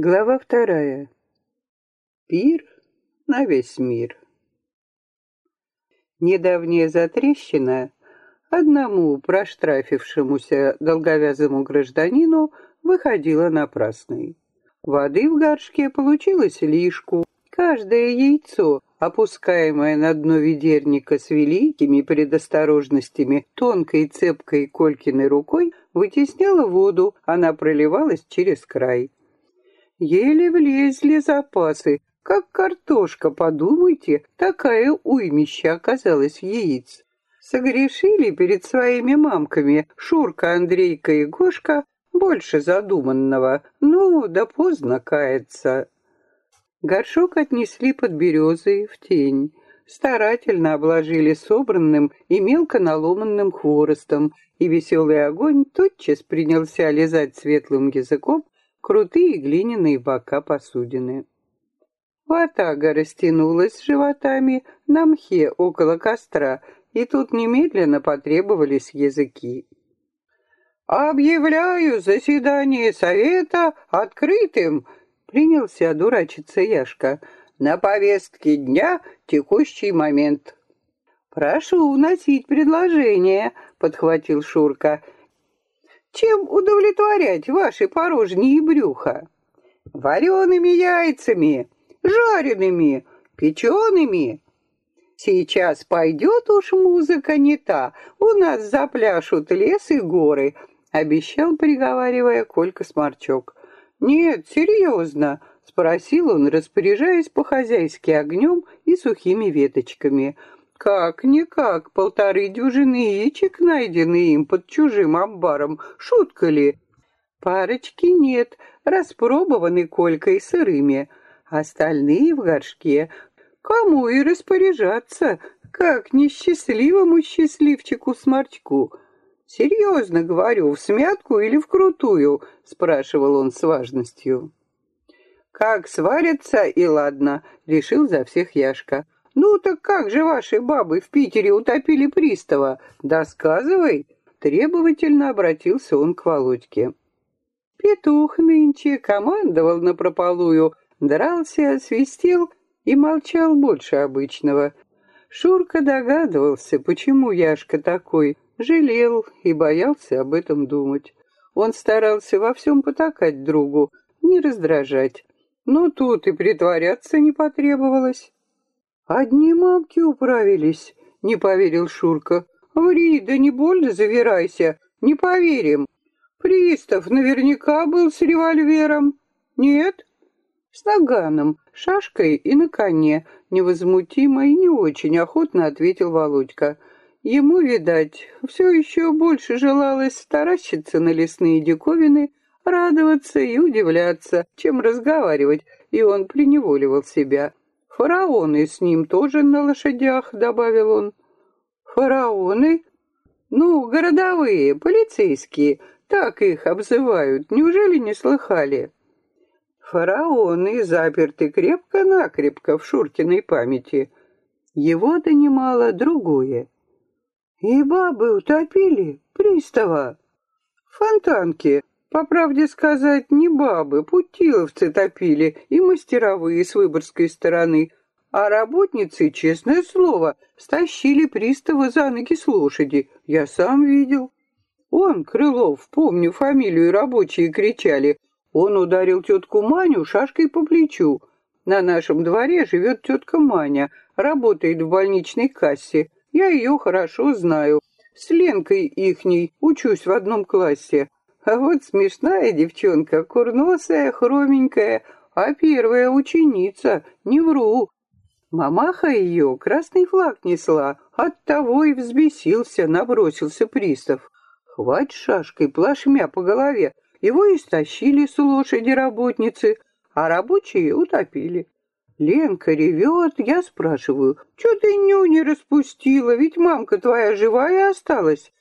Глава вторая. Пир на весь мир. Недавняя затрещина одному проштрафившемуся долговязому гражданину выходила напрасной. Воды в горшке получилось лишку. Каждое яйцо, опускаемое на дно ведерника с великими предосторожностями тонкой цепкой Колькиной рукой, вытесняло воду, она проливалась через край. Еле влезли запасы. Как картошка, подумайте, такая уймища оказалась яиц. Согрешили перед своими мамками Шурка, Андрейка и Гошка больше задуманного. Ну, да поздно каяться. Горшок отнесли под березой в тень. Старательно обложили собранным и мелко наломанным хворостом, и веселый огонь тотчас принялся лизать светлым языком крутые глиняные бока посудины. Ватага растянулась животами на мхе около костра, и тут немедленно потребовались языки. «Объявляю заседание совета открытым!» — принялся дурачиться Яшка. «На повестке дня текущий момент». «Прошу вносить предложение», — подхватил Шурка. Чем удовлетворять ваши порожние брюха? Вареными яйцами, жареными, печеными. Сейчас пойдет уж музыка не та, у нас запляшут лес и горы, обещал, приговаривая Колька Сморчок. Нет, серьезно, спросил он, распоряжаясь по-хозяйски огнем и сухими веточками. Как-никак, полторы дюжины яичек найдены им под чужим амбаром. Шутка ли? Парочки нет, распробованы колькой сырыми. Остальные в горшке. Кому и распоряжаться, как несчастливому счастливчику-сморчку. «Серьезно говорю, в смятку или в крутую?» — спрашивал он с важностью. «Как сварятся, и ладно», — решил за всех Яшка. «Ну так как же ваши бабы в Питере утопили пристава? Досказывай!» Требовательно обратился он к Володьке. Петух нынче командовал напропалую, дрался, свистел и молчал больше обычного. Шурка догадывался, почему Яшка такой, жалел и боялся об этом думать. Он старался во всем потакать другу, не раздражать. Но тут и притворяться не потребовалось. «Одни мамки управились», — не поверил Шурка. «Ври, да не больно завирайся, не поверим. Пристав наверняка был с револьвером. Нет?» «С наганом, шашкой и на коне», — невозмутимо и не очень охотно ответил Володька. Ему, видать, все еще больше желалось таращиться на лесные диковины, радоваться и удивляться, чем разговаривать, и он преневоливал себя. Фараоны с ним тоже на лошадях, добавил он. Фараоны? Ну, городовые, полицейские, так их обзывают. Неужели не слыхали? Фараоны заперты крепко-накрепко в Шуркиной памяти. Его донимало другое. И бабы утопили пристава. Фонтанки, по правде сказать, не бабы, путиловцы топили и мастеровые с выборской стороны, а работницы, честное слово, стащили пристава за ноги с лошади. Я сам видел. Он, Крылов, помню фамилию, рабочие кричали. Он ударил тетку Маню шашкой по плечу. На нашем дворе живет тетка Маня, работает в больничной кассе. Я ее хорошо знаю. С Ленкой ихней учусь в одном классе. А вот смешная девчонка, курносая, хроменькая, а первая ученица, не вру. Мамаха ее красный флаг несла, оттого и взбесился, набросился пристав. Хвать шашкой плашмя по голове, его истощили с лошади работницы, а рабочие утопили. Ленка ревет, я спрашиваю, что ты нюни распустила, ведь мамка твоя живая осталась.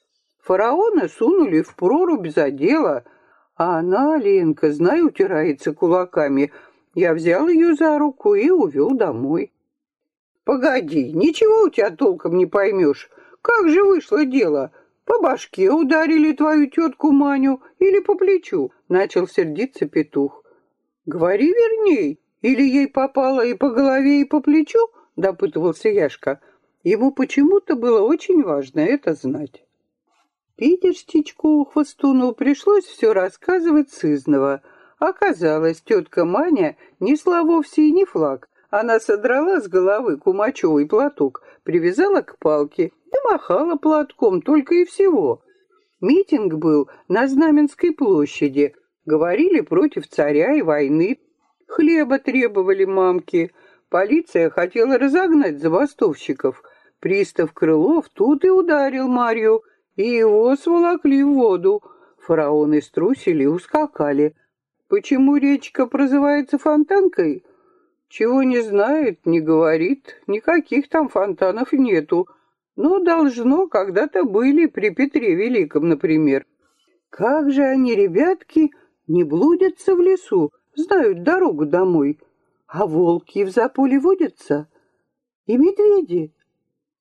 Фараона сунули в прорубь за дело, а она, Ленка, знай, утирается кулаками. Я взял ее за руку и увел домой. Погоди, ничего у тебя толком не поймешь. Как же вышло дело? По башке ударили твою тетку Маню или по плечу? Начал сердиться петух. Говори верней, или ей попало и по голове, и по плечу, допытывался Яшка. Ему почему-то было очень важно это знать. Питерщичку Хвостуну пришлось все рассказывать сызново. Оказалось, тетка Маня несла вовсе и не флаг. Она содрала с головы кумачевый платок, привязала к палке и махала платком только и всего. Митинг был на Знаменской площади. Говорили против царя и войны. Хлеба требовали мамки. Полиция хотела разогнать забастовщиков. Пристав Крылов тут и ударил Марью, и его сволокли в воду. Фараоны струсили и ускакали. Почему речка прозывается фонтанкой? Чего не знает, не говорит, никаких там фонтанов нету. Но должно, когда-то были при Петре Великом, например. Как же они, ребятки, не блудятся в лесу, знают дорогу домой. А волки в заполе водятся? И медведи?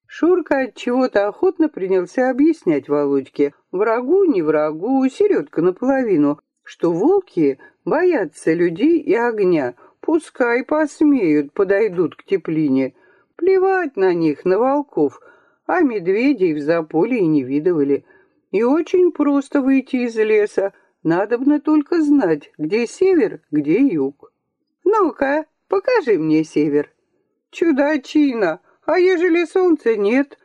Шурка от чего-то охотно принялся объяснять Володьке, врагу не врагу, середка наполовину, что волки боятся людей и огня, пускай посмеют, подойдут к теплине. Плевать на них, на волков, а медведей в заполе не видывали. И очень просто выйти из леса, надобно только знать, где север, где юг. Ну-ка, покажи мне север. Чудачина, а ежели солнца нет?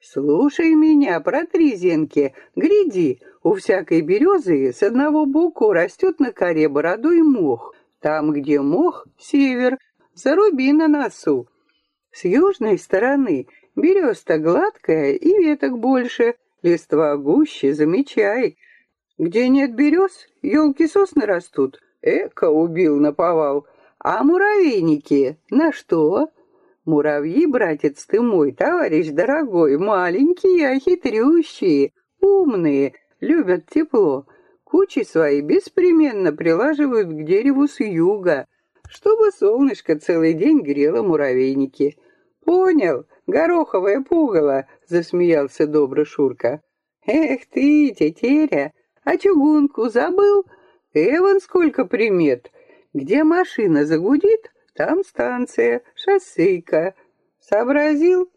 Слушай меня, протри зенки, гляди, у всякой березы с одного боку растет на коре бородой мох. Там, где мох, север, заруби на носу. С южной стороны береста гладкая и веток больше, листва гуще, замечай. Где нет берез, елки сосны растут. Эко убил наповал. А муравейники на что? Муравьи, братец ты мой, товарищ дорогой, маленькие, а умные, любят тепло. Кучи свои беспременно прилаживают к дереву с юга, чтобы солнышко целый день грело муравейники. Понял, гороховое пугало, засмеялся добро Шурка. Эх ты, тетеря, а чугунку забыл? Эван сколько примет. Где машина загудит, там станция, шоссейка. Сообразил?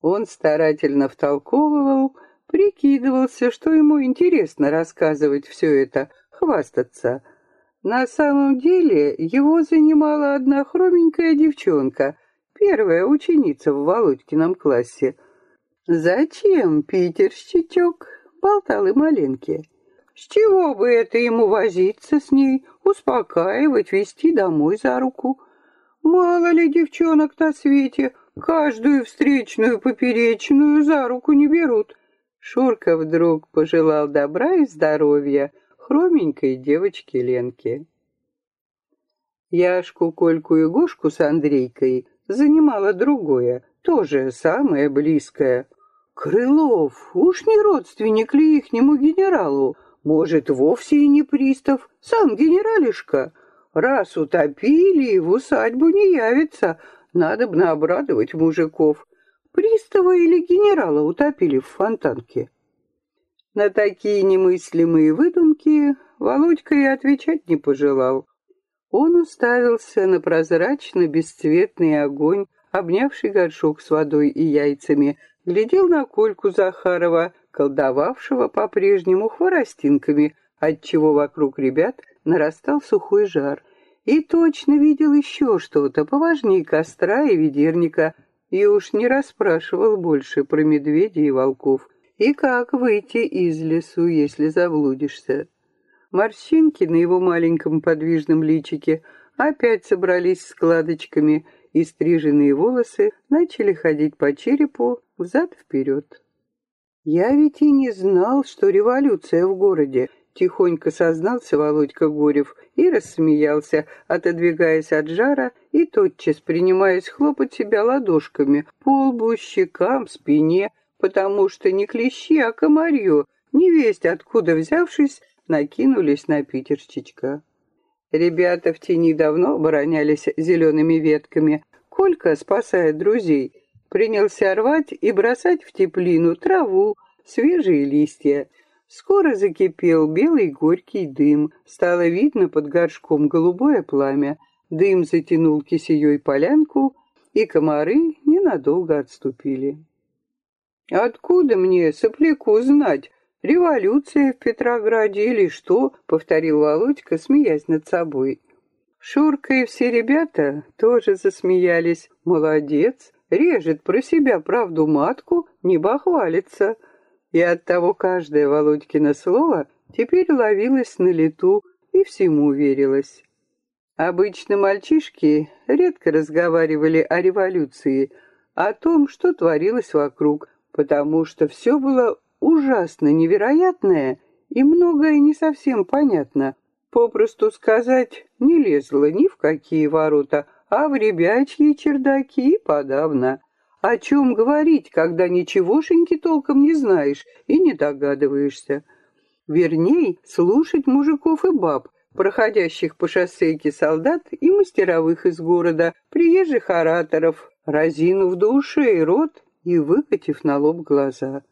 Он старательно втолковывал, прикидывался, что ему интересно рассказывать все это, хвастаться. На самом деле его занимала одна хроменькая девчонка, первая ученица в Володькином классе. «Зачем, питерщичок?» — болтал и маленький. С чего бы это ему возиться с ней, успокаивать, вести домой за руку? Мало ли девчонок на свете, каждую встречную поперечную за руку не берут. Шурка вдруг пожелал добра и здоровья хроменькой девочке Ленке. Яшку, Кольку и Гошку с Андрейкой занимало другое, тоже самое близкое. Крылов, уж не родственник ли ихнему генералу? Может, вовсе и не пристав, сам генералишка. Раз утопили, в усадьбу не явится, надо бы обрадовать мужиков. Пристава или генерала утопили в фонтанке. На такие немыслимые выдумки Володька и отвечать не пожелал. Он уставился на прозрачно-бесцветный огонь, обнявший горшок с водой и яйцами, глядел на Кольку Захарова, колдовавшего по-прежнему хворостинками, отчего вокруг ребят нарастал сухой жар. И точно видел еще что-то поважнее костра и ведерника, и уж не расспрашивал больше про медведей и волков. И как выйти из лесу, если заблудишься? Морщинки на его маленьком подвижном личике опять собрались складочками, и стриженные волосы начали ходить по черепу взад-вперед. «Я ведь и не знал, что революция в городе», — тихонько сознался Володька Горев и рассмеялся, отодвигаясь от жара и тотчас принимаясь хлопать себя ладошками по лбу, щекам, спине, потому что не клещи, а комарье, невесть откуда взявшись, накинулись на питерщичка. Ребята в тени давно оборонялись зелеными ветками. Колька, спасая друзей, принялся рвать и бросать в теплину траву, свежие листья. Скоро закипел белый горький дым, стало видно под горшком голубое пламя. Дым затянул кисеей полянку, и комары ненадолго отступили. «Откуда мне, сопляку, знать, революция в Петрограде или что?» — повторил Володька, смеясь над собой. Шурка и все ребята тоже засмеялись. «Молодец, режет про себя правду матку, не бахвалится». И оттого каждое Володькино слово теперь ловилось на лету и всему верилось. Обычно мальчишки редко разговаривали о революции, о том, что творилось вокруг, потому что все было ужасно невероятное и многое не совсем понятно. Попросту сказать, не лезло ни в какие ворота, а в ребячьи чердаки и подавно. О чем говорить, когда ничегошеньки толком не знаешь и не догадываешься? Верней, слушать мужиков и баб, проходящих по шоссейке солдат и мастеровых из города, приезжих ораторов, разинув до ушей рот и выкатив на лоб глаза.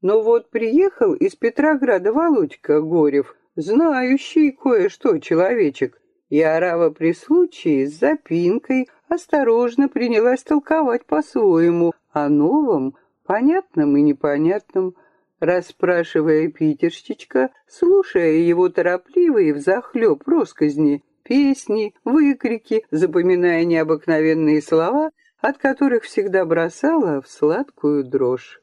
Но вот приехал из Петрограда Володька Горев, знающий кое-что человечек, и Арава при случае с запинкой осторожно принялась толковать по-своему о новом, понятном и непонятном, расспрашивая Питерщичка, слушая его торопливые взахлеб росказни, песни, выкрики, запоминая необыкновенные слова, от которых всегда бросала в сладкую дрожь.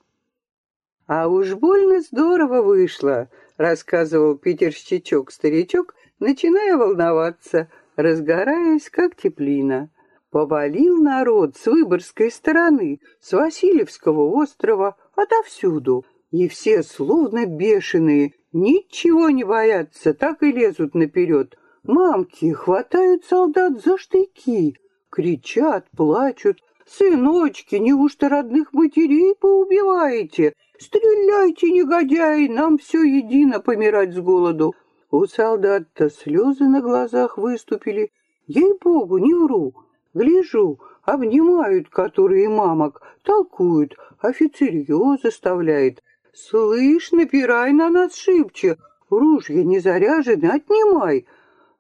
«А уж больно здорово вышло», — рассказывал Питерщичок-старичок, начиная волноваться, разгораясь, как теплина. Повалил народ с Выборгской стороны, с Васильевского острова, отовсюду. И все, словно бешеные, ничего не боятся, так и лезут наперед. Мамки хватают солдат за штыки, кричат, плачут. «Сыночки, неужто родных матерей поубиваете? Стреляйте, негодяи, нам все едино помирать с голоду!» У солдат-то слезы на глазах выступили. Ей-богу, не вру. Гляжу, обнимают которые мамок, толкуют, офицерье заставляет. Слышь, напирай на нас шибче, ружья не заряжены, отнимай.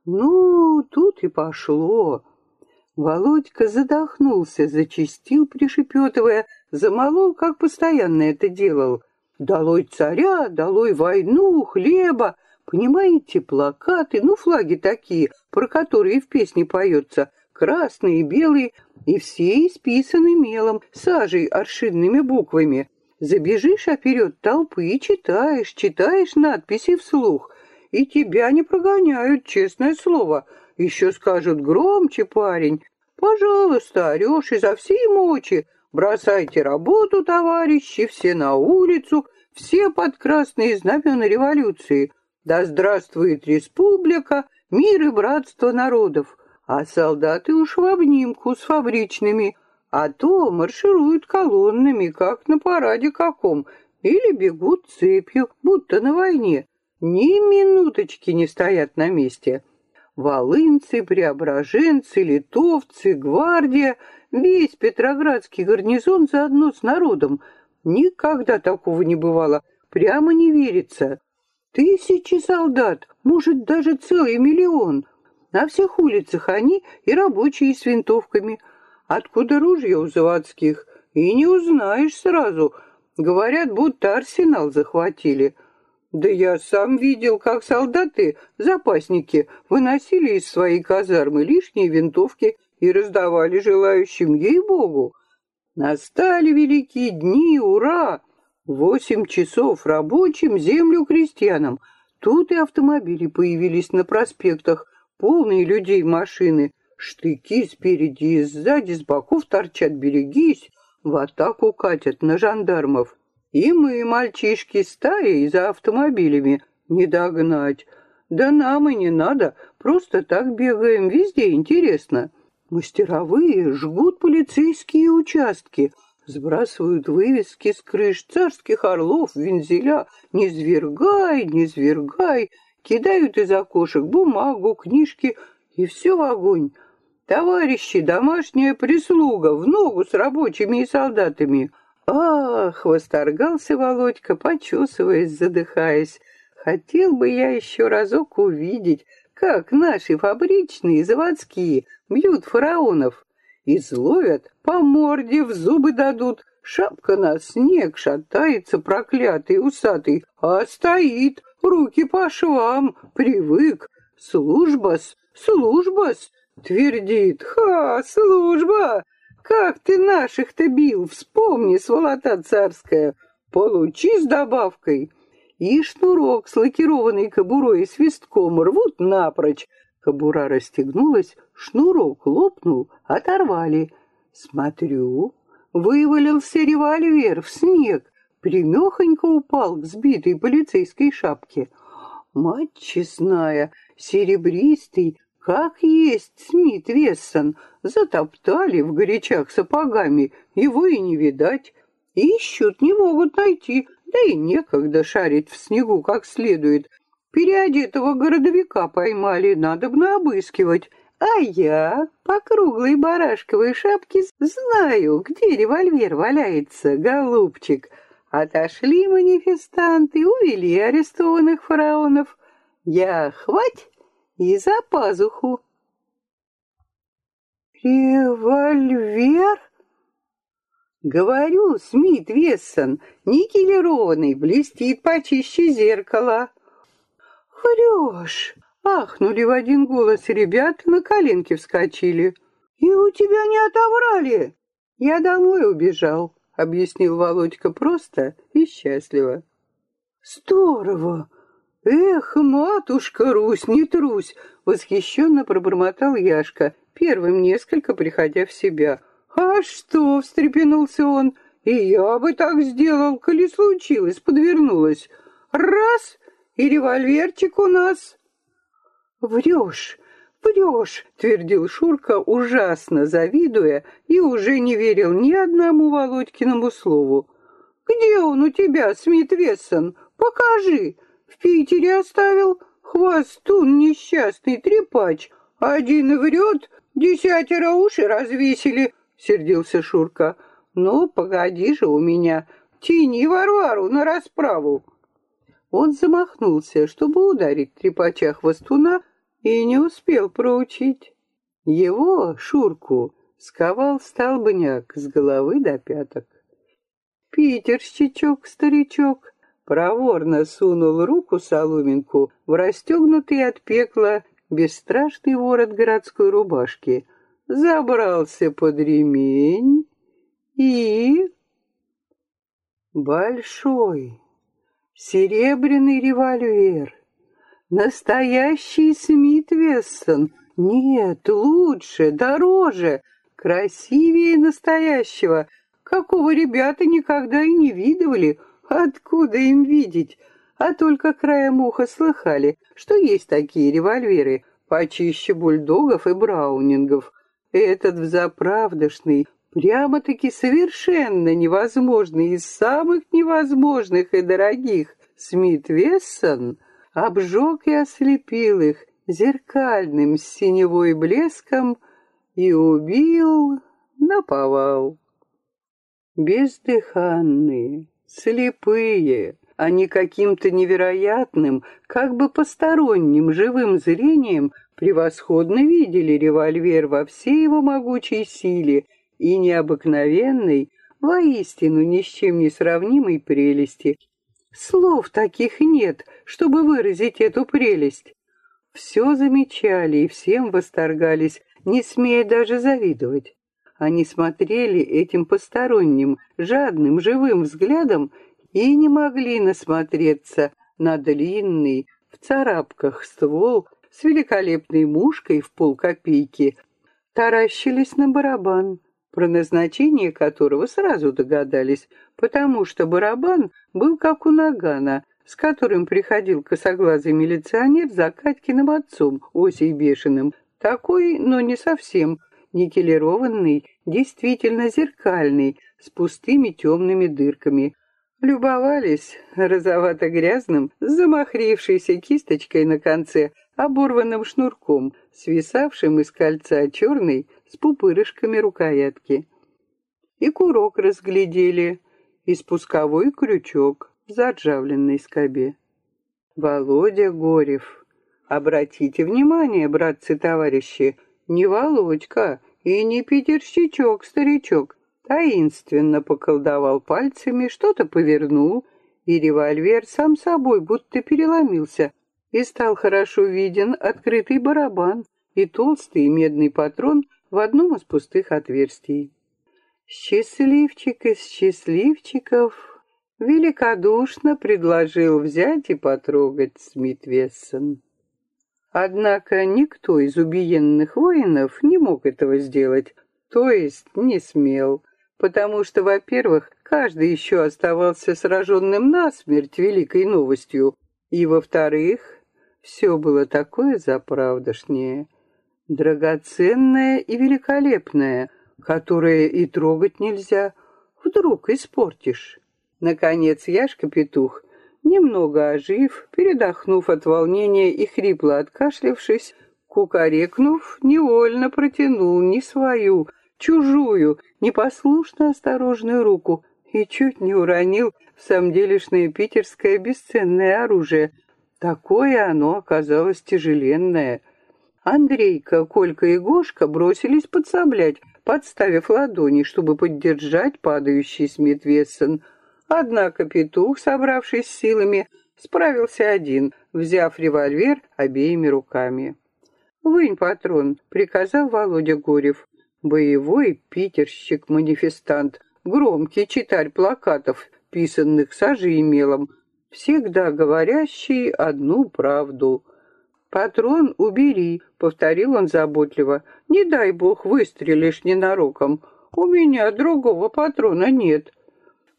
Ну, тут и пошло. Володька задохнулся, зачистил, пришепетывая, замолол, как постоянно это делал. «Долой царя, долой войну, хлеба!» Понимаете, плакаты, ну, флаги такие, про которые в песне поется, красные, белые, и все исписаны мелом, сажей, аршинными буквами. Забежишь оперед толпы и читаешь, читаешь надписи вслух, и тебя не прогоняют, честное слово. Еще скажут громче, парень. Пожалуйста, орешь изо всей мочи. Бросайте работу, товарищи, все на улицу, все под красные знамена революции. Да здравствует республика, мир и братство народов а солдаты уж в обнимку с фабричными, а то маршируют колоннами, как на параде каком, или бегут цепью, будто на войне. Ни минуточки не стоят на месте. Волынцы, преображенцы, литовцы, гвардия, весь Петроградский гарнизон заодно с народом. Никогда такого не бывало, прямо не верится. Тысячи солдат, может, даже целый миллион. На всех улицах они и рабочие с винтовками. Откуда ружья у заводских? И не узнаешь сразу. Говорят, будто арсенал захватили. Да я сам видел, как солдаты, запасники, выносили из своей казармы лишние винтовки и раздавали желающим, ей-богу. Настали великие дни, ура! Восемь часов рабочим, землю крестьянам. Тут и автомобили появились на проспектах, полные людей машины. Штыки спереди и сзади, с боков торчат, берегись, в атаку катят на жандармов. И мы, мальчишки, стаей за автомобилями, не догнать. Да нам и не надо, просто так бегаем, везде интересно. Мастеровые жгут полицейские участки, сбрасывают вывески с крыш царских орлов, вензеля. Не свергай, не свергай, кидают из окошек бумагу, книжки и все в огонь. Товарищи, домашняя прислуга, в ногу с рабочими и солдатами. Ах, восторгался Володька, почесываясь, задыхаясь. Хотел бы я еще разок увидеть, как наши фабричные заводские бьют фараонов. Изловят, по морде в зубы дадут, шапка на снег шатается проклятый усатый, а стоит, руки по швам, привык. Служба-с, служба-с, твердит, ха, служба. Как ты наших-то бил, вспомни, сволота царская, получи с добавкой. И шнурок с лакированной кобурой и свистком рвут напрочь. Кобура расстегнулась, шнурок лопнул, оторвали. Смотрю, вывалился револьвер в снег, примехонько упал к сбитой полицейской шапке. Мать честная, серебристый, как есть Смит Вессон, затоптали в горячах сапогами, его и не видать. Ищут, не могут найти, да и некогда шарить в снегу как следует. Переодетого городовика поймали, надо бы обыскивать. А я по круглой барашковой шапке знаю, где револьвер валяется, голубчик. Отошли манифестанты, увели арестованных фараонов. Я хвать и за пазуху. Револьвер? Говорю, Смит Вессон, никелированный, блестит почище зеркала. Врешь! Ахнули в один голос ребята, на коленки вскочили. И у тебя не отобрали? Я домой убежал, объяснил Володька просто и счастливо. Здорово! Эх, матушка Русь, не трусь! Восхищенно пробормотал Яшка, первым несколько приходя в себя. «А что?» — встрепенулся он. «И я бы так сделал, коли случилось, подвернулось. Раз — и револьверчик у нас». «Врешь, врешь!» — твердил Шурка, ужасно завидуя, и уже не верил ни одному Володькиному слову. «Где он у тебя, Смит Вессон? Покажи! В Питере оставил? Хвостун несчастный трепач. Один врет, десятеро уши развесили сердился Шурка. «Ну, погоди же у меня, тяни Варвару на расправу!» Он замахнулся, чтобы ударить трепача хвостуна, и не успел проучить. Его, Шурку, сковал столбняк с головы до пяток. Питерщичок, старичок, проворно сунул руку соломинку в расстегнутый от пекла бесстрашный ворот городской рубашки, забрался под ремень и... Большой серебряный револьвер. Настоящий Смит Вессон. Нет, лучше, дороже, красивее настоящего. Какого ребята никогда и не видывали. Откуда им видеть? А только краем уха слыхали, что есть такие револьверы, почище бульдогов и браунингов. Этот взаправдошный, прямо-таки совершенно невозможный из самых невозможных и дорогих Смит Вессон обжег и ослепил их зеркальным синевой блеском и убил наповал. Бездыханные, слепые, они каким-то невероятным, как бы посторонним живым зрением превосходно видели револьвер во всей его могучей силе и необыкновенной, воистину ни с чем не сравнимой прелести. Слов таких нет, чтобы выразить эту прелесть. Все замечали и всем восторгались, не смея даже завидовать. Они смотрели этим посторонним, жадным, живым взглядом и не могли насмотреться на длинный, в царапках ствол с великолепной мушкой в полкопейки, таращились на барабан, про назначение которого сразу догадались, потому что барабан был как у нагана, с которым приходил косоглазый милиционер за Катькиным отцом, Осей Бешеным, такой, но не совсем, никелированный, действительно зеркальный, с пустыми темными дырками, Любовались розовато-грязным, замахрившейся кисточкой на конце, оборванным шнурком, свисавшим из кольца черной с пупырышками рукоятки. И курок разглядели, и спусковой крючок в заржавленной скобе. Володя Горев. Обратите внимание, братцы-товарищи, не Володька и не Питерщичок-старичок. Таинственно поколдовал пальцами, что-то повернул, и револьвер сам собой будто переломился, и стал хорошо виден открытый барабан и толстый медный патрон в одном из пустых отверстий. Счастливчик из счастливчиков великодушно предложил взять и потрогать Смит Вессон. Однако никто из убиенных воинов не мог этого сделать, то есть не смел, потому что, во-первых, каждый еще оставался сраженным насмерть великой новостью, и, во-вторых, все было такое заправдошнее, драгоценное и великолепное, которое и трогать нельзя, вдруг испортишь. Наконец Яшка-петух, немного ожив, передохнув от волнения и хрипло откашлявшись, кукарекнув, невольно протянул не свою, чужую, непослушно осторожную руку и чуть не уронил в самом делешное питерское бесценное оружие. Такое оно оказалось тяжеленное. Андрейка, Колька и Гошка бросились подсоблять, подставив ладони, чтобы поддержать падающий Смит Вессон — Однако петух, собравшись силами, справился один, взяв револьвер обеими руками. «Вынь патрон», — приказал Володя Горев. Боевой питерщик-манифестант, громкий читарь плакатов, писанных сажей и мелом, всегда говорящий одну правду. «Патрон убери», — повторил он заботливо. «Не дай бог выстрелишь ненароком. У меня другого патрона нет».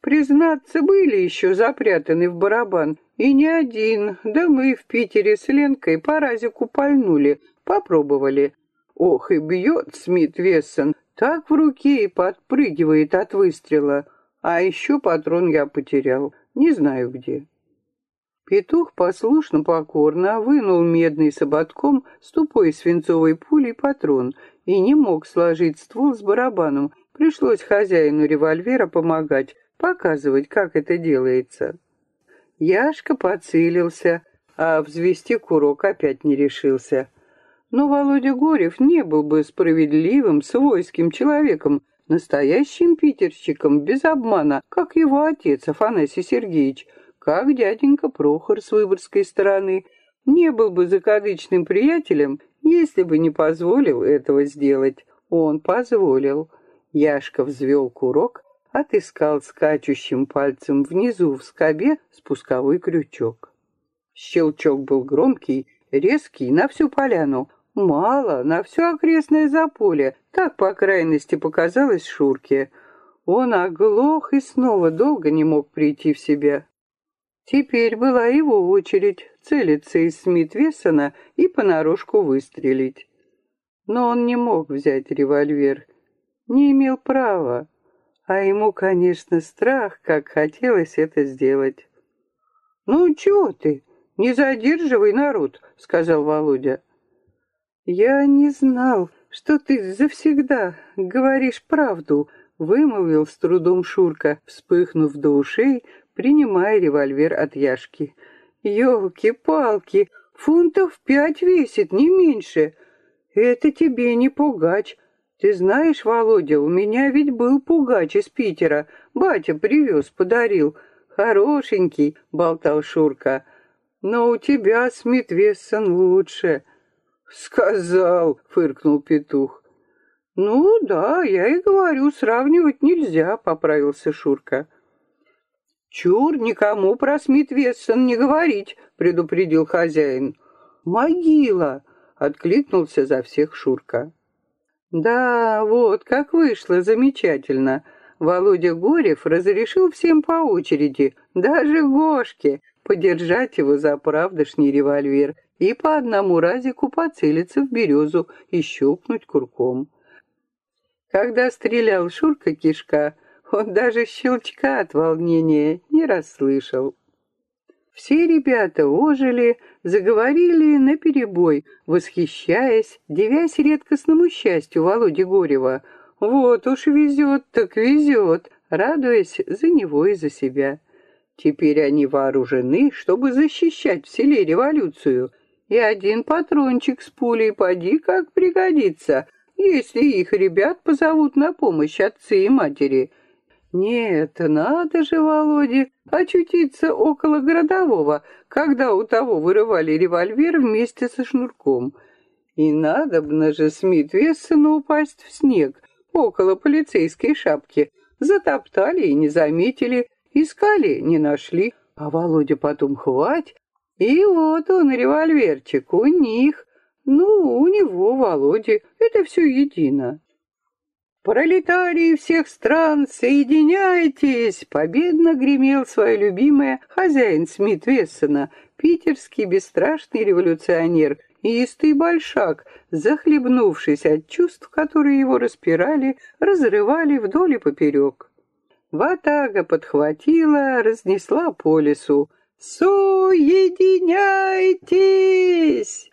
Признаться, были еще запрятаны в барабан. И не один. Да мы в Питере с Ленкой по разику пальнули. Попробовали. Ох, и бьет Смит Вессон. Так в руке и подпрыгивает от выстрела. А еще патрон я потерял. Не знаю где. Петух послушно, покорно вынул медный с ободком с тупой свинцовой пулей патрон и не мог сложить ствол с барабаном. Пришлось хозяину револьвера помогать, показывать, как это делается. Яшка поцелился, а взвести курок опять не решился. Но Володя Горев не был бы справедливым, свойским человеком, настоящим питерщиком, без обмана, как его отец Афанасий Сергеевич, как дяденька Прохор с Выборгской стороны, не был бы закадычным приятелем, если бы не позволил этого сделать. Он позволил. Яшка взвел курок, отыскал скачущим пальцем внизу в скобе спусковой крючок. Щелчок был громкий, резкий, на всю поляну. Мало, на все окрестное заполе. Так, по крайности, показалось Шурке. Он оглох и снова долго не мог прийти в себя. Теперь была его очередь целиться из Смит-Вессона и понарошку выстрелить. Но он не мог взять револьвер. Не имел права. А ему, конечно, страх, как хотелось это сделать. «Ну, чего ты? Не задерживай народ», — сказал Володя. «Я не знал, что ты завсегда говоришь правду», — вымолвил с трудом Шурка, вспыхнув до ушей, принимая револьвер от Яшки. «Елки-палки, фунтов пять весит, не меньше. Это тебе не пугач, ты знаешь, Володя, у меня ведь был пугач из Питера. Батя привез, подарил. Хорошенький, болтал Шурка. Но у тебя, Смит Вессон, лучше. Сказал, фыркнул петух. Ну да, я и говорю, сравнивать нельзя, поправился Шурка. Чур, никому про Смит Вессон не говорить, предупредил хозяин. Могила, откликнулся за всех Шурка. Да, вот как вышло замечательно. Володя Горев разрешил всем по очереди, даже Гошке, подержать его за правдошний револьвер и по одному разику поцелиться в березу и щелкнуть курком. Когда стрелял Шурка Кишка, он даже щелчка от волнения не расслышал. Все ребята ожили, заговорили наперебой, восхищаясь, девясь редкостному счастью Володи Горева. «Вот уж везет, так везет!» радуясь за него и за себя. Теперь они вооружены, чтобы защищать в селе революцию. И один патрончик с пулей поди как пригодится, если их ребят позовут на помощь отцы и матери. Нет, надо же, Володе, очутиться около городового, когда у того вырывали револьвер вместе со шнурком. И надобно же Смит Вессону упасть в снег около полицейской шапки. Затоптали и не заметили, искали, не нашли. А Володя потом хвать, и вот он, револьверчик, у них. Ну, у него, Володи, это все едино. «Пролетарии всех стран, соединяйтесь!» Победно гремел свое любимое хозяин Смит Вессона, питерский бесстрашный революционер, истый большак, захлебнувшись от чувств, которые его распирали, разрывали вдоль и поперек. Ватага подхватила, разнесла по лесу. «Соединяйтесь!»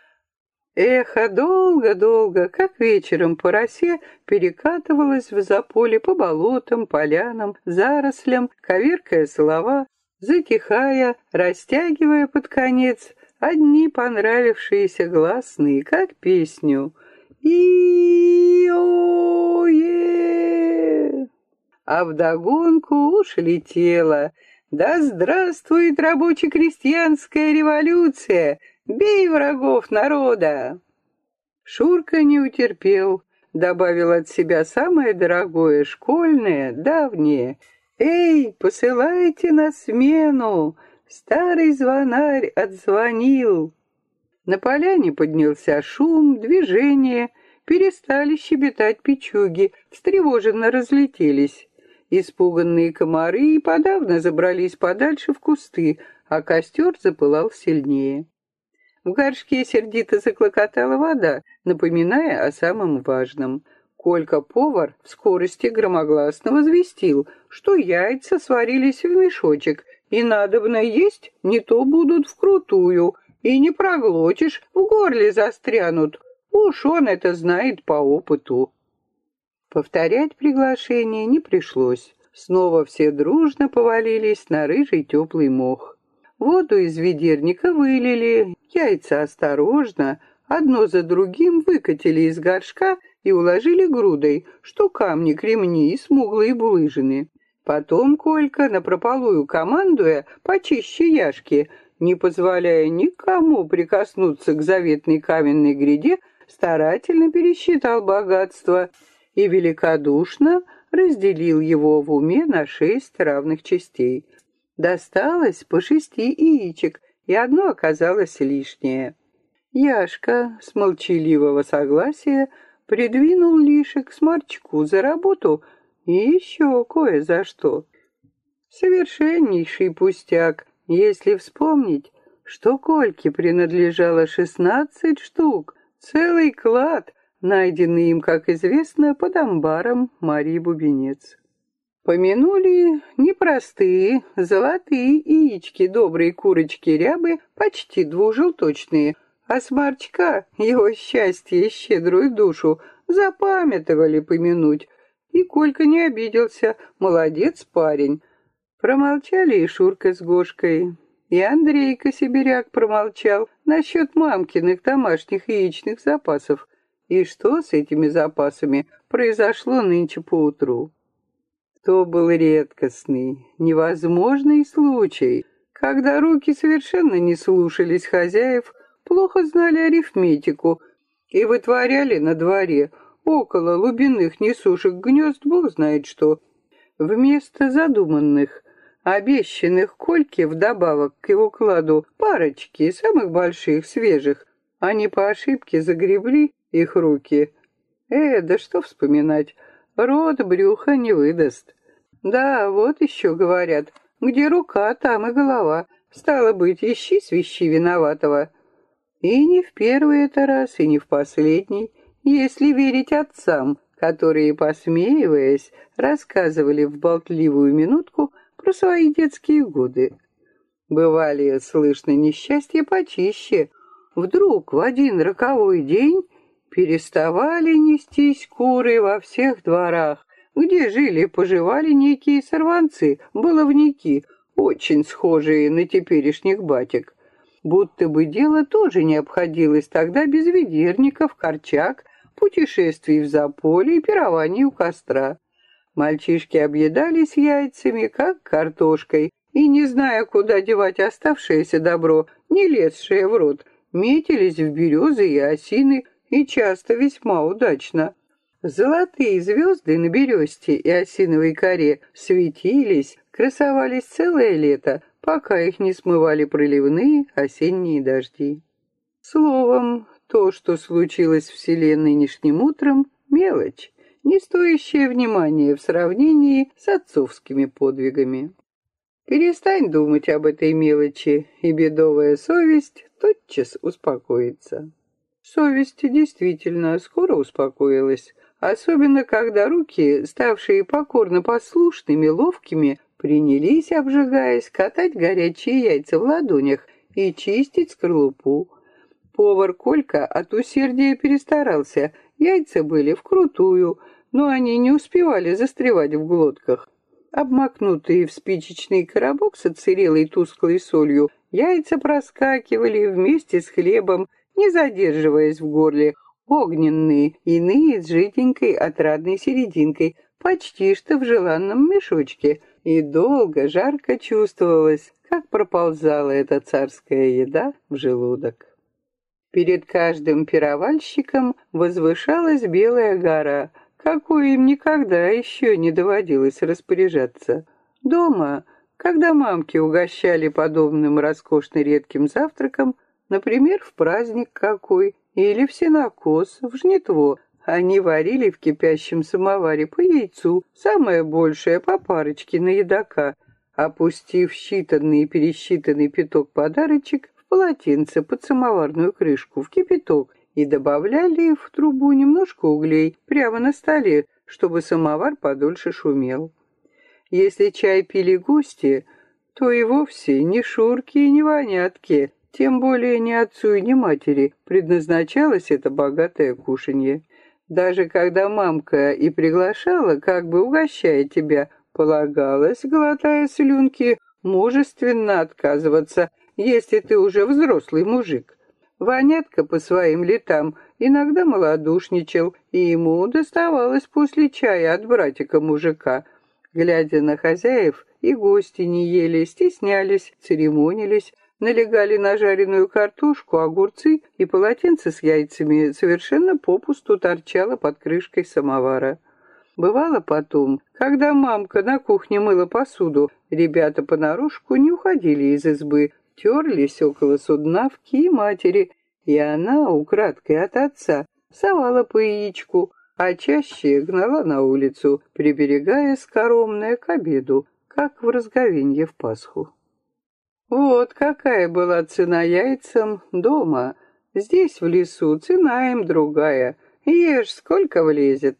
Эхо долго-долго, как вечером по росе, перекатывалось в заполе по болотам, полянам, зарослям, коверкая слова, затихая, растягивая под конец одни понравившиеся гласные, как песню. И-о-е! А вдогонку уж летела. Да здравствует рабоче-крестьянская революция! Бей врагов народа!» Шурка не утерпел, добавил от себя самое дорогое, школьное, давнее. «Эй, посылайте на смену! Старый звонарь отзвонил!» На поляне поднялся шум, движение, перестали щебетать печуги, встревоженно разлетелись. Испуганные комары и подавно забрались подальше в кусты, а костер запылал сильнее. В горшке сердито заклокотала вода, напоминая о самом важном. Колька-повар в скорости громогласно возвестил, что яйца сварились в мешочек, и надобно есть, не то будут вкрутую, и не проглотишь, в горле застрянут. Уж он это знает по опыту. Повторять приглашение не пришлось. Снова все дружно повалились на рыжий теплый мох. Воду из ведерника вылили, яйца осторожно, одно за другим выкатили из горшка и уложили грудой, что камни, кремни и смуглые булыжины. Потом Колька, напропалую командуя, почище яшки, не позволяя никому прикоснуться к заветной каменной гряде, старательно пересчитал богатство и великодушно разделил его в уме на шесть равных частей. Досталось по шести яичек, и одно оказалось лишнее. Яшка с молчаливого согласия придвинул лишек сморчку за работу и еще кое за что. Совершеннейший пустяк, если вспомнить, что Кольке принадлежало шестнадцать штук, целый клад, найденный им, как известно, под амбаром Марии Бубенец. Помянули непростые, золотые яички доброй курочки-рябы, почти двужелточные, а сморчка, его счастье и щедрую душу, запамятовали помянуть. И Колька не обиделся, молодец парень. Промолчали и Шурка с Гошкой. И Андрейка Сибиряк промолчал насчет мамкиных домашних яичных запасов. И что с этими запасами произошло нынче поутру? То был редкостный, невозможный случай, когда руки совершенно не слушались хозяев, плохо знали арифметику и вытворяли на дворе около лубиных несушек гнезд бог знает что. Вместо задуманных, обещанных Кольке вдобавок к его кладу парочки самых больших, свежих, они по ошибке загребли их руки. Э, да что вспоминать, Рот брюха не выдаст. Да, вот еще говорят, где рука, там и голова. Стало быть, ищи свищи виноватого. И не в первый это раз, и не в последний, если верить отцам, которые, посмеиваясь, рассказывали в болтливую минутку про свои детские годы. Бывали слышно несчастья почище. Вдруг в один роковой день переставали нестись куры во всех дворах, где жили и поживали некие сорванцы, баловники, очень схожие на теперешних батик. Будто бы дело тоже не обходилось тогда без ведерников, корчак, путешествий в заполе и пирований у костра. Мальчишки объедались яйцами, как картошкой, и, не зная, куда девать оставшееся добро, не лезшее в рот, метились в березы и осины, и часто весьма удачно. Золотые звезды на бересте и осиновой коре светились, красовались целое лето, пока их не смывали проливные осенние дожди. Словом, то, что случилось в селе нынешним утром, мелочь, не стоящая внимания в сравнении с отцовскими подвигами. Перестань думать об этой мелочи, и бедовая совесть тотчас успокоится. Совесть действительно скоро успокоилась, особенно когда руки, ставшие покорно послушными, ловкими, принялись, обжигаясь, катать горячие яйца в ладонях и чистить скорлупу. Повар Колька от усердия перестарался, яйца были вкрутую, но они не успевали застревать в глотках. Обмакнутые в спичечный коробок с отсырелой тусклой солью, яйца проскакивали вместе с хлебом, не задерживаясь в горле, огненные, иные с жиденькой отрадной серединкой, почти что в желанном мешочке, и долго, жарко чувствовалось, как проползала эта царская еда в желудок. Перед каждым пировальщиком возвышалась белая гора, какой им никогда еще не доводилось распоряжаться. Дома, когда мамки угощали подобным роскошно редким завтраком, например, в праздник какой, или в сенокос, в жнитво, они варили в кипящем самоваре по яйцу, самое большее по парочке на едока, опустив считанный и пересчитанный пяток подарочек в полотенце под самоварную крышку в кипяток и добавляли в трубу немножко углей прямо на столе, чтобы самовар подольше шумел. Если чай пили гости, то и вовсе ни шурки ни вонятки, тем более ни отцу и ни матери предназначалось это богатое кушанье. Даже когда мамка и приглашала, как бы угощая тебя, полагалось, глотая слюнки, мужественно отказываться, если ты уже взрослый мужик. Ванятка по своим летам иногда малодушничал, и ему доставалось после чая от братика-мужика. Глядя на хозяев, и гости не ели, стеснялись, церемонились, налегали на жареную картошку, огурцы и полотенце с яйцами совершенно попусту торчало под крышкой самовара. Бывало потом, когда мамка на кухне мыла посуду, ребята понарошку не уходили из избы, терлись около суднавки и матери, и она, украдкой от отца, совала по яичку, а чаще гнала на улицу, приберегая скоромное к обеду, как в разговенье в Пасху. Вот какая была цена яйцам дома. Здесь, в лесу, цена им другая. Ешь, сколько влезет.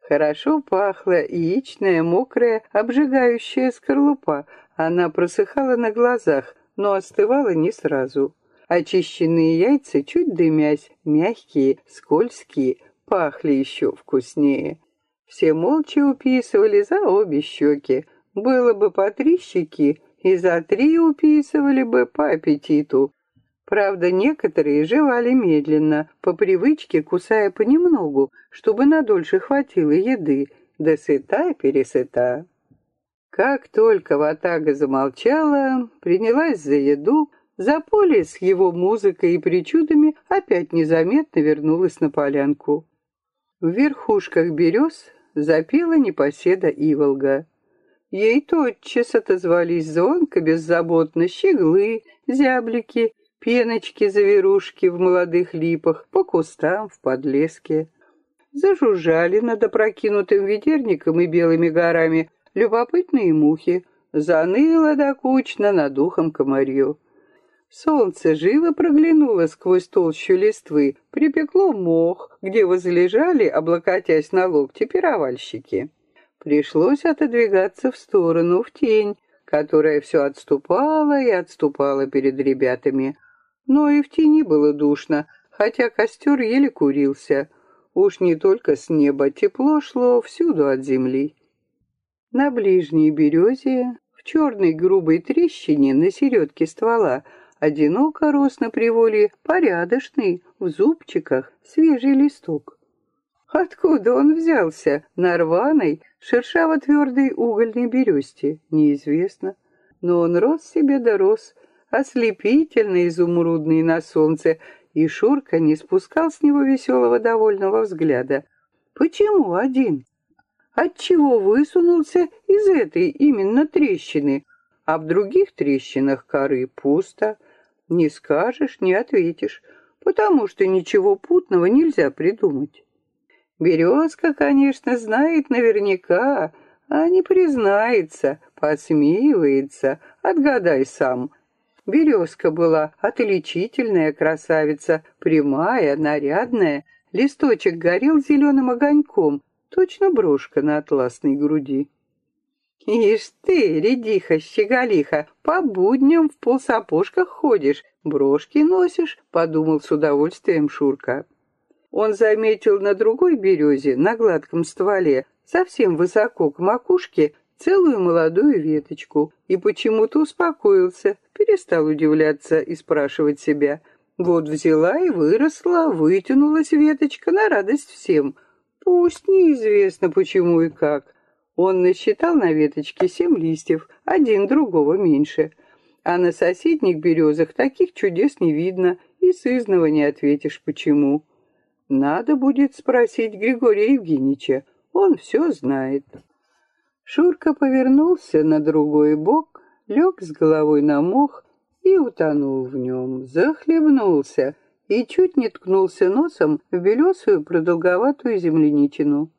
Хорошо пахла яичная, мокрая, обжигающая скорлупа. Она просыхала на глазах, но остывала не сразу. Очищенные яйца, чуть дымясь, мягкие, скользкие, пахли еще вкуснее. Все молча уписывали за обе щеки. Было бы по три щеки, и за три уписывали бы по аппетиту. Правда, некоторые жевали медленно, по привычке кусая понемногу, чтобы надольше хватило еды, да сыта пересыта. Как только Ватага замолчала, принялась за еду, за поле с его музыкой и причудами опять незаметно вернулась на полянку. В верхушках берез запела непоседа Иволга. Ей тотчас отозвались звонко, беззаботно щеглы, зяблики, пеночки-завирушки в молодых липах, по кустам, в подлеске. Зажужжали над опрокинутым ведерником и белыми горами любопытные мухи, заныло докучно над ухом комарью. Солнце живо проглянуло сквозь толщу листвы, припекло мох, где возлежали, облокотясь на локти, пировальщики. Пришлось отодвигаться в сторону, в тень, которая все отступала и отступала перед ребятами. Но и в тени было душно, хотя костер еле курился. Уж не только с неба тепло шло всюду от земли. На ближней березе, в черной грубой трещине на середке ствола, одиноко рос на приволе порядочный, в зубчиках, свежий листок. Откуда он взялся на рваной, шершаво-твердой угольной бересте, неизвестно. Но он рос себе да рос, ослепительно изумрудный на солнце, и Шурка не спускал с него веселого довольного взгляда. Почему один? Отчего высунулся из этой именно трещины, а в других трещинах коры пусто? Не скажешь, не ответишь, потому что ничего путного нельзя придумать. Березка, конечно, знает наверняка, а не признается, посмеивается, отгадай сам — Березка была отличительная красавица, прямая, нарядная, листочек горел зеленым огоньком, точно брошка на атласной груди. «Ишь ты, редиха-щеголиха, по будням в полсапожках ходишь, брошки носишь», — подумал с удовольствием Шурка. Он заметил на другой березе, на гладком стволе, совсем высоко к макушке, целую молодую веточку и почему-то успокоился, перестал удивляться и спрашивать себя. Вот взяла и выросла, вытянулась веточка на радость всем. Пусть неизвестно почему и как. Он насчитал на веточке семь листьев, один другого меньше. А на соседних березах таких чудес не видно, и сызного не ответишь почему. Надо будет спросить Григория Евгеньевича, он все знает. Шурка повернулся на другой бок, лег с головой на мох и утонул в нем, захлебнулся и чуть не ткнулся носом в белесую продолговатую земляничину.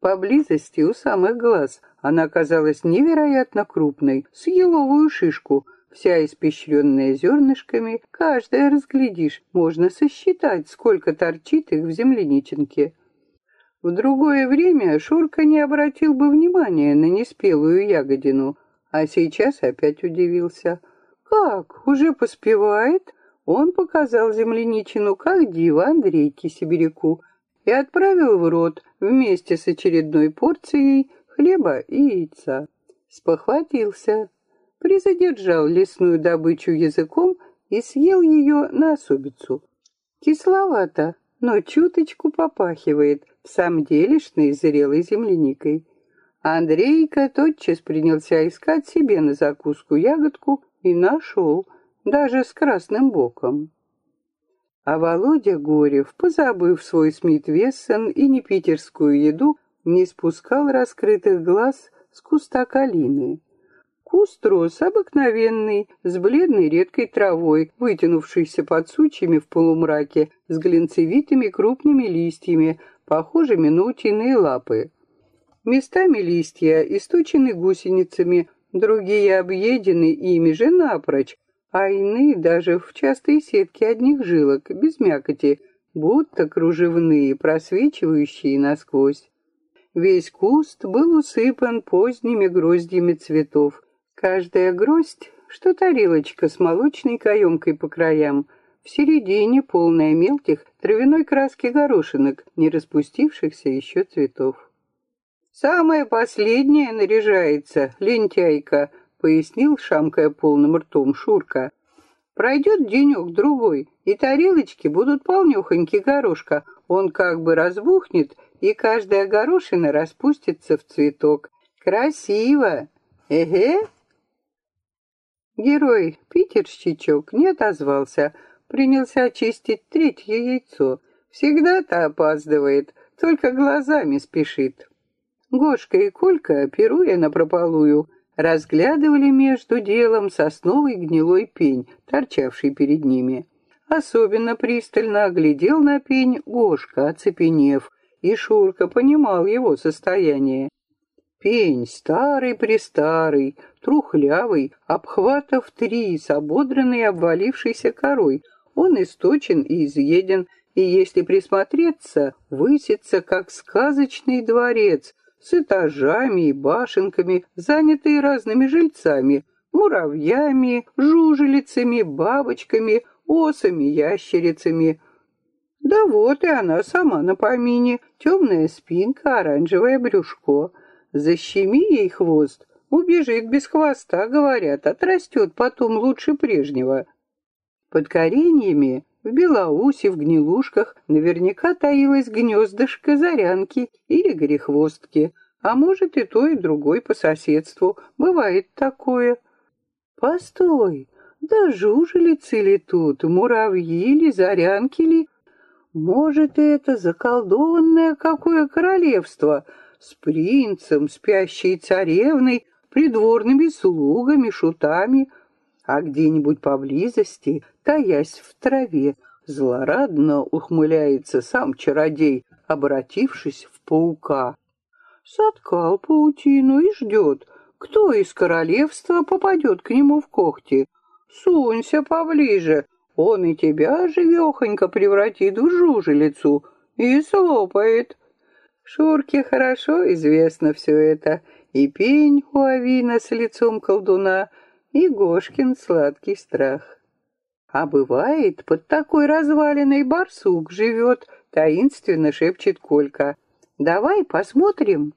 Поблизости у самых глаз она казалась невероятно крупной, с еловую шишку, вся испещренная зернышками, каждая разглядишь, можно сосчитать, сколько торчит их в земляничинке. В другое время Шурка не обратил бы внимания на неспелую ягодину, а сейчас опять удивился. «Как? Уже поспевает?» Он показал земляничину, как дива Андрейке Сибиряку, и отправил в рот вместе с очередной порцией хлеба и яйца. Спохватился, призадержал лесную добычу языком и съел ее на особицу. Кисловато, но чуточку попахивает, в самом делешной зрелой земляникой. Андрейка тотчас принялся искать себе на закуску ягодку и нашел, даже с красным боком. А Володя Горев, позабыв свой Смит-Вессон и непитерскую еду, не спускал раскрытых глаз с куста калины. Куст рос обыкновенный, с бледной редкой травой, вытянувшейся под сучьями в полумраке, с глинцевитыми крупными листьями, похожими на утиные лапы. Местами листья источены гусеницами, другие объедены ими же напрочь, а иные даже в частые сетки одних жилок, без мякоти, будто кружевные, просвечивающие насквозь. Весь куст был усыпан поздними гроздьями цветов. Каждая гроздь, что тарелочка с молочной каемкой по краям, в середине полная мелких травяной краски горошинок, не распустившихся еще цветов. «Самое последнее наряжается, лентяйка», — пояснил, шамкая полным ртом Шурка. «Пройдет денек-другой, и тарелочки будут полнехоньки горошка. Он как бы разбухнет, и каждая горошина распустится в цветок. Красиво! Эге!» Герой Питерщичок не отозвался, принялся чистить третье яйцо. Всегда-то опаздывает, только глазами спешит. Гошка и Колька, пируя напропалую, разглядывали между делом сосновый гнилой пень, торчавший перед ними. Особенно пристально оглядел на пень Гошка, оцепенев, и Шурка понимал его состояние. Пень старый-престарый, трухлявый, обхватов три, с ободранной обвалившейся корой, он источен и изъеден, и если присмотреться, высится, как сказочный дворец, с этажами и башенками, занятые разными жильцами, муравьями, жужелицами, бабочками, осами, ящерицами. Да вот и она сама на помине. Темная спинка, оранжевое брюшко. Защеми ей хвост, убежит без хвоста, говорят, отрастет потом лучше прежнего. Под кореньями в белоусе, в гнилушках наверняка таилось гнездышко зарянки или горехвостки, а может и то, и другой по соседству. Бывает такое. Постой, да жужелицы ли тут, муравьи ли, зарянки ли? Может, это заколдованное какое королевство с принцем, спящей царевной, придворными слугами, шутами, а где-нибудь поблизости, таясь в траве, злорадно ухмыляется сам чародей, обратившись в паука. Соткал паутину и ждет, кто из королевства попадет к нему в когти. Сунься поближе, он и тебя живехонько превратит в жужелицу и слопает. Шурке хорошо известно все это, и пень у Авина с лицом колдуна, и Гошкин сладкий страх. А бывает, под такой развалиной барсук живет, таинственно шепчет Колька. «Давай посмотрим».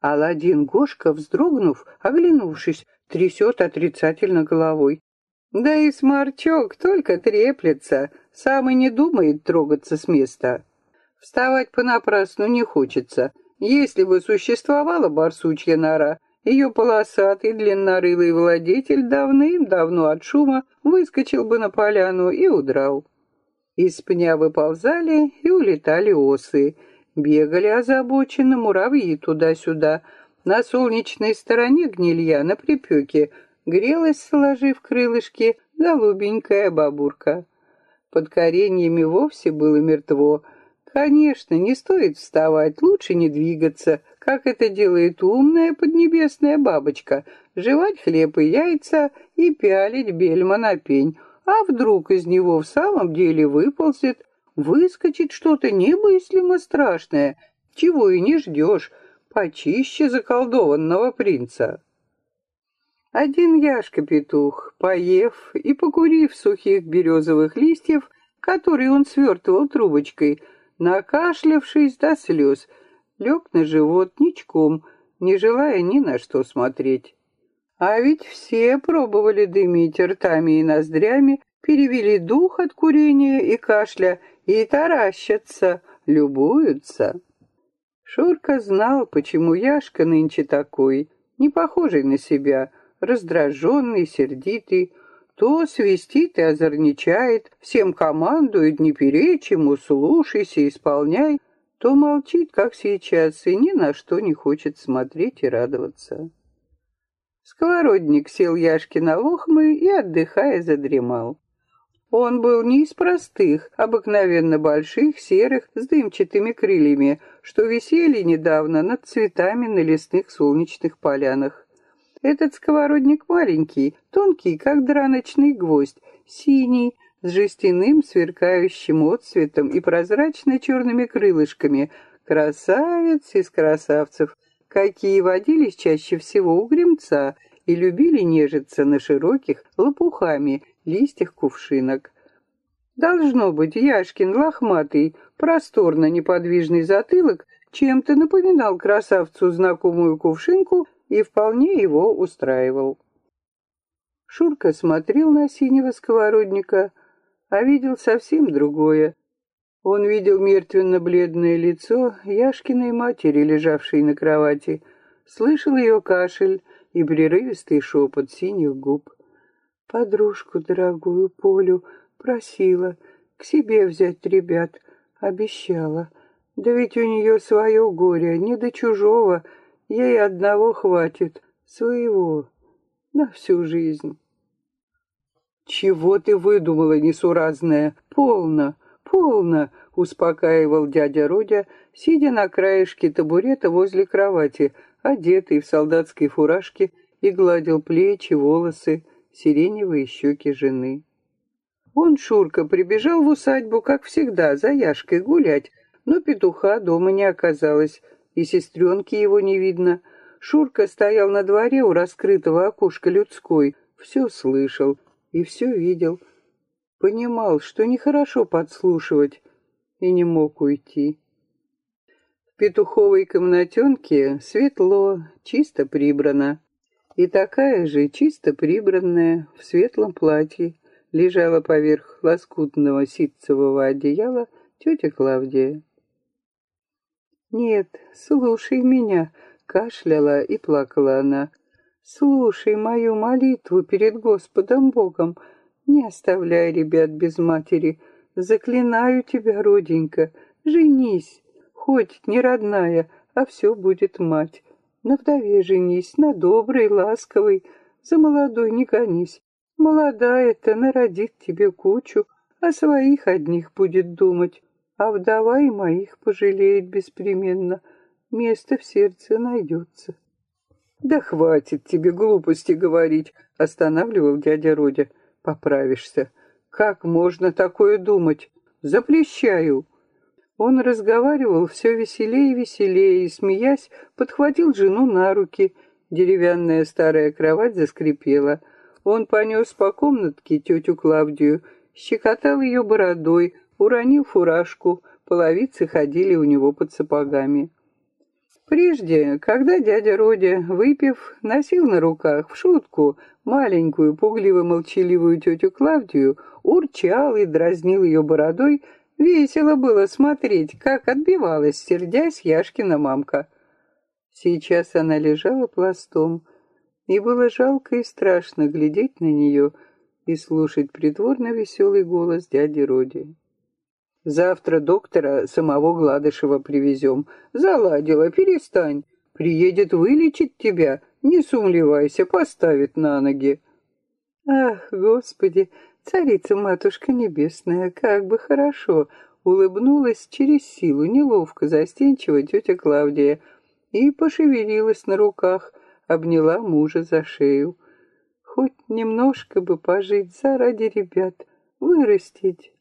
Аладдин Гошка, вздрогнув, оглянувшись, трясет отрицательно головой. Да и сморчок только треплется, сам и не думает трогаться с места. Вставать понапрасну не хочется. Если бы существовала барсучья нора, ее полосатый длиннорылый владетель давным-давно от шума выскочил бы на поляну и удрал. Из пня выползали и улетали осы. Бегали озабоченно муравьи туда-сюда. На солнечной стороне гнилья, на припеке, грелась, сложив крылышки, голубенькая бабурка. Под кореньями вовсе было мертво. Конечно, не стоит вставать, лучше не двигаться, как это делает умная поднебесная бабочка, жевать хлеб и яйца и пялить бельма на пень. А вдруг из него в самом деле выползет, выскочит что-то немыслимо страшное, чего и не ждешь, почище заколдованного принца. Один Яшка-петух, поев и покурив сухих березовых листьев, которые он свертывал трубочкой, накашлявшись до слез, лег на живот ничком, не желая ни на что смотреть. А ведь все пробовали дымить ртами и ноздрями, перевели дух от курения и кашля и таращатся, любуются. Шурка знал, почему Яшка нынче такой, не похожий на себя, раздраженный, сердитый, то свистит и озорничает, всем командует, не перечь ему, слушайся, исполняй, то молчит, как сейчас, и ни на что не хочет смотреть и радоваться. Сковородник сел Яшки на лохмы и, отдыхая, задремал. Он был не из простых, обыкновенно больших, серых, с дымчатыми крыльями, что висели недавно над цветами на лесных солнечных полянах. Этот сковородник маленький, тонкий, как драночный гвоздь, синий, с жестяным сверкающим отцветом и прозрачно-черными крылышками. Красавец из красавцев, какие водились чаще всего у гремца и любили нежиться на широких лопухами листьях кувшинок. Должно быть, Яшкин лохматый, просторно неподвижный затылок чем-то напоминал красавцу знакомую кувшинку и вполне его устраивал. Шурка смотрел на синего сковородника, а видел совсем другое. Он видел мертвенно-бледное лицо Яшкиной матери, лежавшей на кровати, слышал ее кашель и прерывистый шепот синих губ. Подружку дорогую Полю просила к себе взять ребят, обещала. Да ведь у нее свое горе, не до чужого, Ей одного хватит, своего, на всю жизнь. «Чего ты выдумала, несуразная? Полно, полно!» — успокаивал дядя Родя, сидя на краешке табурета возле кровати, одетый в солдатской фуражке, и гладил плечи, волосы, сиреневые щеки жены. Он, Шурка, прибежал в усадьбу, как всегда, за Яшкой гулять, но петуха дома не оказалось, и сестренки его не видно. Шурка стоял на дворе у раскрытого окошка людской, все слышал и все видел. Понимал, что нехорошо подслушивать, и не мог уйти. В петуховой комнатенке светло, чисто прибрано. И такая же чисто прибранная в светлом платье лежала поверх лоскутного ситцевого одеяла тетя Клавдия. «Нет, слушай меня», — кашляла и плакала она. «Слушай мою молитву перед Господом Богом. Не оставляй ребят без матери. Заклинаю тебя, роденька, женись, хоть не родная, а все будет мать. На вдове женись, на доброй, ласковой, за молодой не гонись. Молодая-то народит тебе кучу, а своих одних будет думать а вдова и моих пожалеет беспременно. Место в сердце найдется. «Да хватит тебе глупости говорить», — останавливал дядя Родя. «Поправишься. Как можно такое думать? Запрещаю». Он разговаривал все веселее и веселее, и, смеясь, подхватил жену на руки. Деревянная старая кровать заскрипела. Он понес по комнатке тетю Клавдию, щекотал ее бородой, уронил фуражку, половицы ходили у него под сапогами. Прежде, когда дядя Родя, выпив, носил на руках в шутку маленькую, пугливо-молчаливую тетю Клавдию, урчал и дразнил ее бородой, весело было смотреть, как отбивалась, сердясь Яшкина мамка. Сейчас она лежала пластом, и было жалко и страшно глядеть на нее и слушать притворно веселый голос дяди Роди. Завтра доктора самого Гладышева привезем. Заладила, перестань. Приедет вылечить тебя. Не сумлевайся, поставит на ноги. Ах, Господи, царица-матушка небесная, как бы хорошо. Улыбнулась через силу, неловко, застенчиво тетя Клавдия и пошевелилась на руках, обняла мужа за шею. Хоть немножко бы пожить заради ребят, вырастить.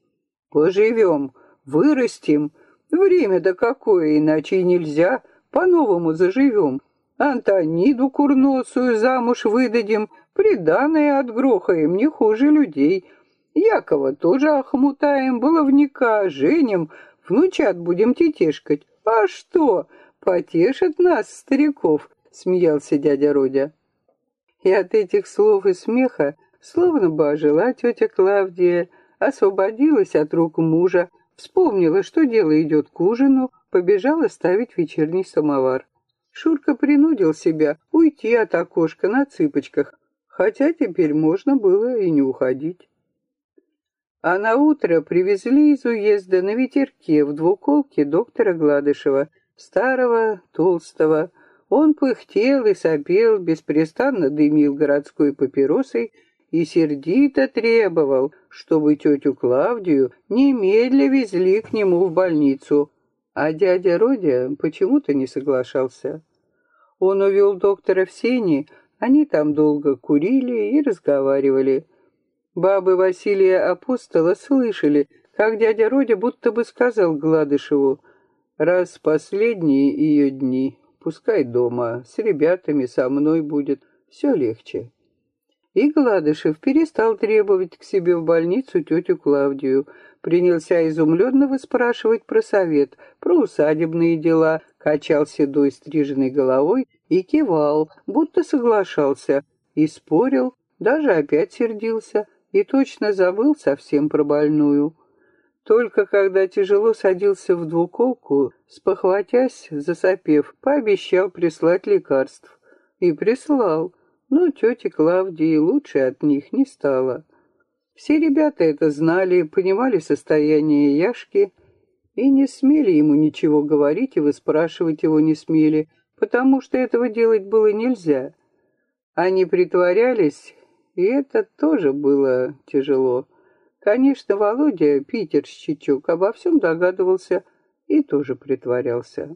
Поживем, вырастим. Время-то какое, иначе и нельзя. По-новому заживем. Антониду курносую замуж выдадим, приданное отгрохаем, не хуже людей. Якова тоже охмутаем, баловника женим, внучат будем тетешкать. А что, потешат нас, стариков, смеялся дядя Родя. И от этих слов и смеха словно бы ожила тетя Клавдия, освободилась от рук мужа, вспомнила, что дело идет к ужину, побежала ставить вечерний самовар. Шурка принудил себя уйти от окошка на цыпочках, хотя теперь можно было и не уходить. А на утро привезли из уезда на ветерке в двуколке доктора Гладышева, старого, толстого. Он пыхтел и сопел, беспрестанно дымил городской папиросой и сердито требовал, чтобы тетю Клавдию немедля везли к нему в больницу, а дядя Родя почему-то не соглашался. Он увел доктора в сени, они там долго курили и разговаривали. Бабы Василия Апостола слышали, как дядя Родя будто бы сказал Гладышеву, «Раз последние ее дни, пускай дома, с ребятами, со мной будет, все легче». И Гладышев перестал требовать к себе в больницу тетю Клавдию, принялся изумленно выспрашивать про совет, про усадебные дела, качал седой стриженной головой и кивал, будто соглашался, и спорил, даже опять сердился. И точно забыл совсем про больную. Только когда тяжело садился в двуколку, спохватясь, засопев, пообещал прислать лекарств. И прислал но тети Клавдии лучше от них не стало. Все ребята это знали, понимали состояние Яшки и не смели ему ничего говорить и выспрашивать его не смели, потому что этого делать было нельзя. Они притворялись, и это тоже было тяжело. Конечно, Володя, Питер Щечук, обо всем догадывался и тоже притворялся.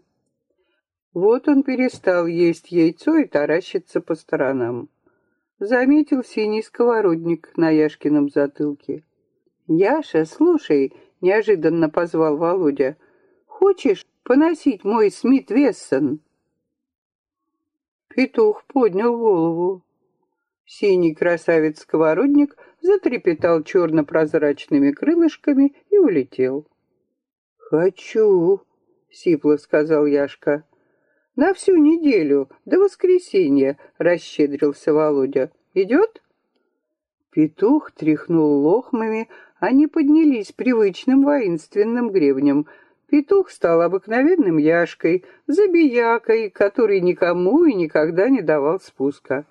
Вот он перестал есть яйцо и таращиться по сторонам. Заметил синий сковородник на Яшкином затылке. «Яша, слушай», — неожиданно позвал Володя, — «хочешь поносить мой Смит Вессон?» Петух поднял голову. Синий красавец-сковородник затрепетал черно-прозрачными крылышками и улетел. «Хочу», — сипло сказал Яшка. «На всю неделю, до воскресенья», — расщедрился Володя. «Идет?» Петух тряхнул лохмами, они поднялись привычным воинственным гребнем. Петух стал обыкновенным Яшкой, забиякой, который никому и никогда не давал спуска.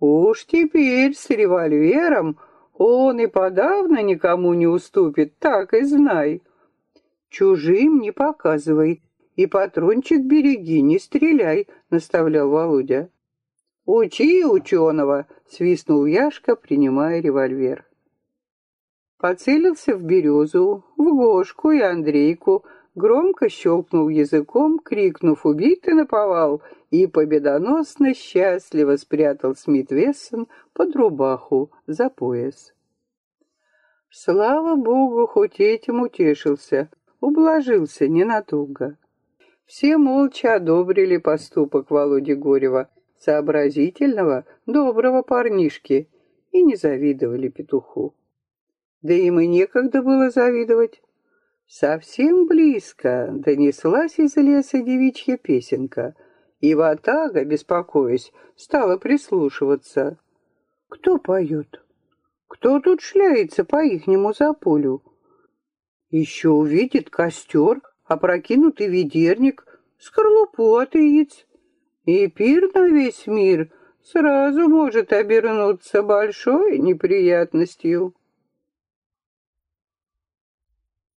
Уж теперь с револьвером он и подавно никому не уступит, так и знай. Чужим не показывай, и патрончик береги, не стреляй, наставлял Володя. «Учи ученого!» — свистнул Яшка, принимая револьвер. Поцелился в березу, в Гошку и Андрейку, громко щелкнул языком, крикнув «Убить ты наповал!» и победоносно счастливо спрятал Смит Вессон под рубаху за пояс. Слава богу, хоть этим утешился, ублажился ненадолго. Все молча одобрили поступок Володи Горева, сообразительного, доброго парнишки, и не завидовали петуху. Да им и некогда было завидовать. Совсем близко донеслась из леса девичья песенка, и Ватага, беспокоясь, стала прислушиваться. Кто поет? Кто тут шляется по-ихнему за полю? Еще увидит костер, опрокинутый ведерник, скорлупу от яиц. И пир на весь мир сразу может обернуться большой неприятностью.